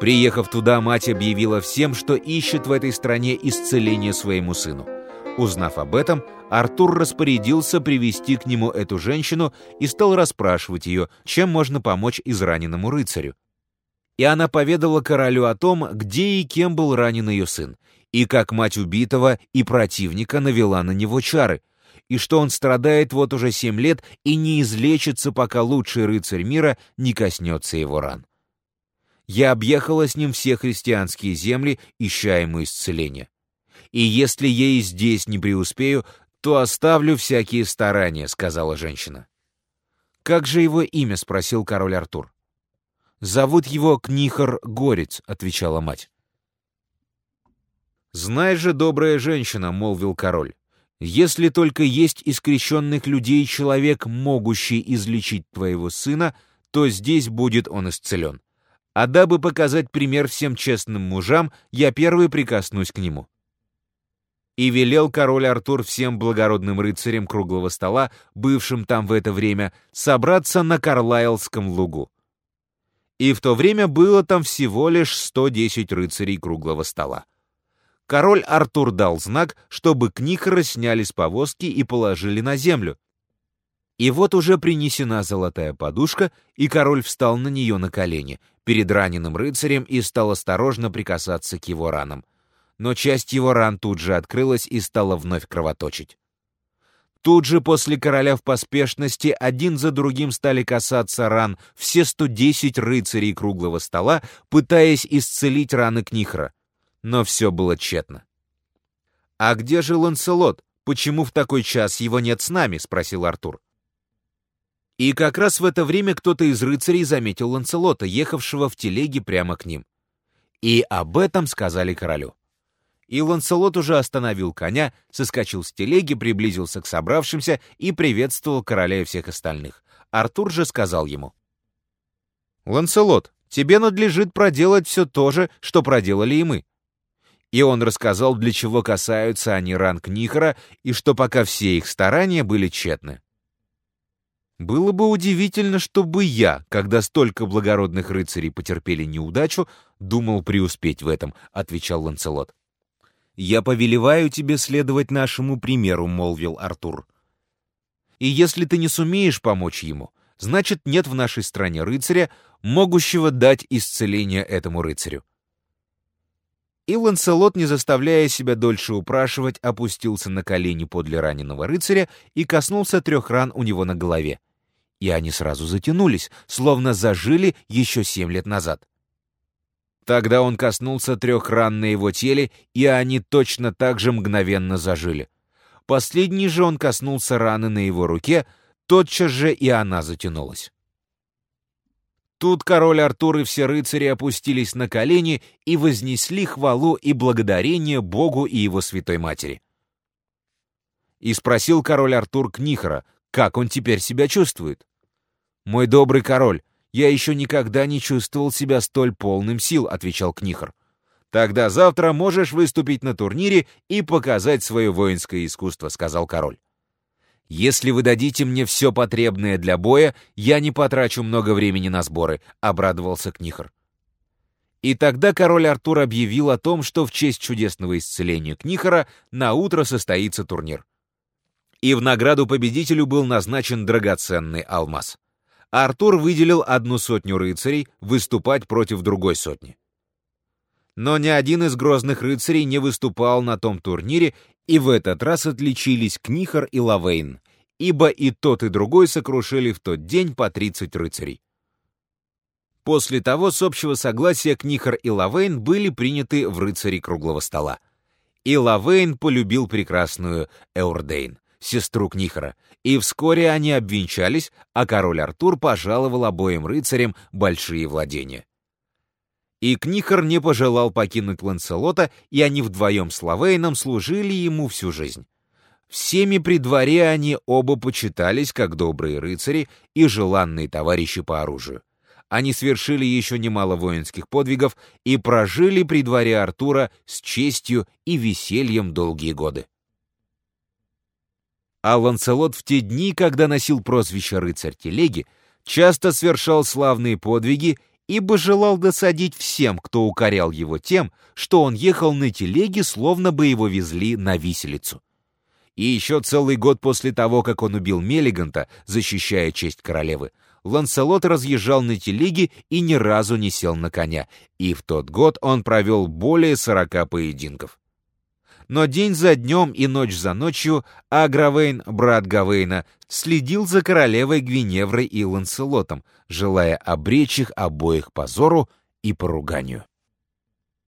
Приехав туда, мать объявила всем, что ищет в этой стране исцеление своему сыну. Узнав об этом, Артур распорядился привести к нему эту женщину и стал расспрашивать ее, чем можно помочь израненному рыцарю. И она поведала королю о том, где и кем был ранен ее сын, и как мать убитого и противника навела на него чары, и что он страдает вот уже семь лет и не излечится, пока лучший рыцарь мира не коснется его ран. Я объехала с ним все христианские земли, ища ему исцеления. И если я и здесь не преуспею, то оставлю всякие старания», — сказала женщина. «Как же его имя?» — спросил король Артур. «Зовут его Книхор Горец», — отвечала мать. «Знай же, добрая женщина», — молвил король, «если только есть искрещенных людей человек, могущий излечить твоего сына, то здесь будет он исцелен. А дабы показать пример всем честным мужам, я первый прикоснусь к нему». И велел король Артур всем благородным рыцарям круглого стола, бывшим там в это время, собраться на Карлайлском лугу. И в то время было там всего лишь 110 рыцарей круглого стола король Артур дал знак, чтобы Кникора сняли с повозки и положили на землю. И вот уже принесена золотая подушка, и король встал на нее на колени перед раненым рыцарем и стал осторожно прикасаться к его ранам. Но часть его ран тут же открылась и стала вновь кровоточить. Тут же после короля в поспешности один за другим стали касаться ран все 110 рыцарей круглого стола, пытаясь исцелить раны Книхра но все было тщетно. «А где же Ланселот? Почему в такой час его нет с нами?» — спросил Артур. И как раз в это время кто-то из рыцарей заметил Ланселота, ехавшего в телеге прямо к ним. И об этом сказали королю. И Ланселот уже остановил коня, соскочил с телеги, приблизился к собравшимся и приветствовал короля и всех остальных. Артур же сказал ему. «Ланселот, тебе надлежит проделать все то же, что проделали и мы и он рассказал, для чего касаются они ранг Нихора, и что пока все их старания были тщетны. «Было бы удивительно, чтобы я, когда столько благородных рыцарей потерпели неудачу, думал преуспеть в этом», — отвечал Ланцелот. «Я повелеваю тебе следовать нашему примеру», — молвил Артур. «И если ты не сумеешь помочь ему, значит, нет в нашей стране рыцаря, могущего дать исцеление этому рыцарю. И Ланселот, не заставляя себя дольше упрашивать, опустился на колени подле раненого рыцаря и коснулся трех ран у него на голове. И они сразу затянулись, словно зажили еще семь лет назад. Тогда он коснулся трех ран на его теле, и они точно так же мгновенно зажили. Последний же он коснулся раны на его руке, тотчас же и она затянулась. Тут король Артур и все рыцари опустились на колени и вознесли хвалу и благодарение Богу и его святой матери. И спросил король Артур Книхора, как он теперь себя чувствует. «Мой добрый король, я еще никогда не чувствовал себя столь полным сил», — отвечал Книхор. «Тогда завтра можешь выступить на турнире и показать свое воинское искусство», — сказал король. «Если вы дадите мне все потребное для боя, я не потрачу много времени на сборы», — обрадовался Книхор. И тогда король Артур объявил о том, что в честь чудесного исцеления Книхора на утро состоится турнир. И в награду победителю был назначен драгоценный алмаз. Артур выделил одну сотню рыцарей выступать против другой сотни. Но ни один из грозных рыцарей не выступал на том турнире, и в этот раз отличились Книхор и Лавейн, ибо и тот, и другой сокрушили в тот день по 30 рыцарей. После того, с общего согласия Книхор и Лавейн были приняты в рыцари круглого стола. И Лавейн полюбил прекрасную Эурдейн, сестру Книхора, и вскоре они обвенчались, а король Артур пожаловал обоим рыцарям большие владения. И Книхор не пожелал покинуть Ланселота, и они вдвоем с Лавейном служили ему всю жизнь. Всеми при дворе они оба почитались как добрые рыцари и желанные товарищи по оружию. Они свершили еще немало воинских подвигов и прожили при дворе Артура с честью и весельем долгие годы. А Ланселот в те дни, когда носил прозвище «рыцарь телеги», часто совершал славные подвиги ибо желал досадить всем, кто укорял его тем, что он ехал на телеге, словно бы его везли на виселицу. И еще целый год после того, как он убил Меллиганта, защищая честь королевы, Ланселот разъезжал на телеге и ни разу не сел на коня, и в тот год он провел более сорока поединков. Но день за днем и ночь за ночью Агравейн, брат Гавейна, следил за королевой Гвиневрой и Ланселотом, желая обречь их обоих позору и поруганию.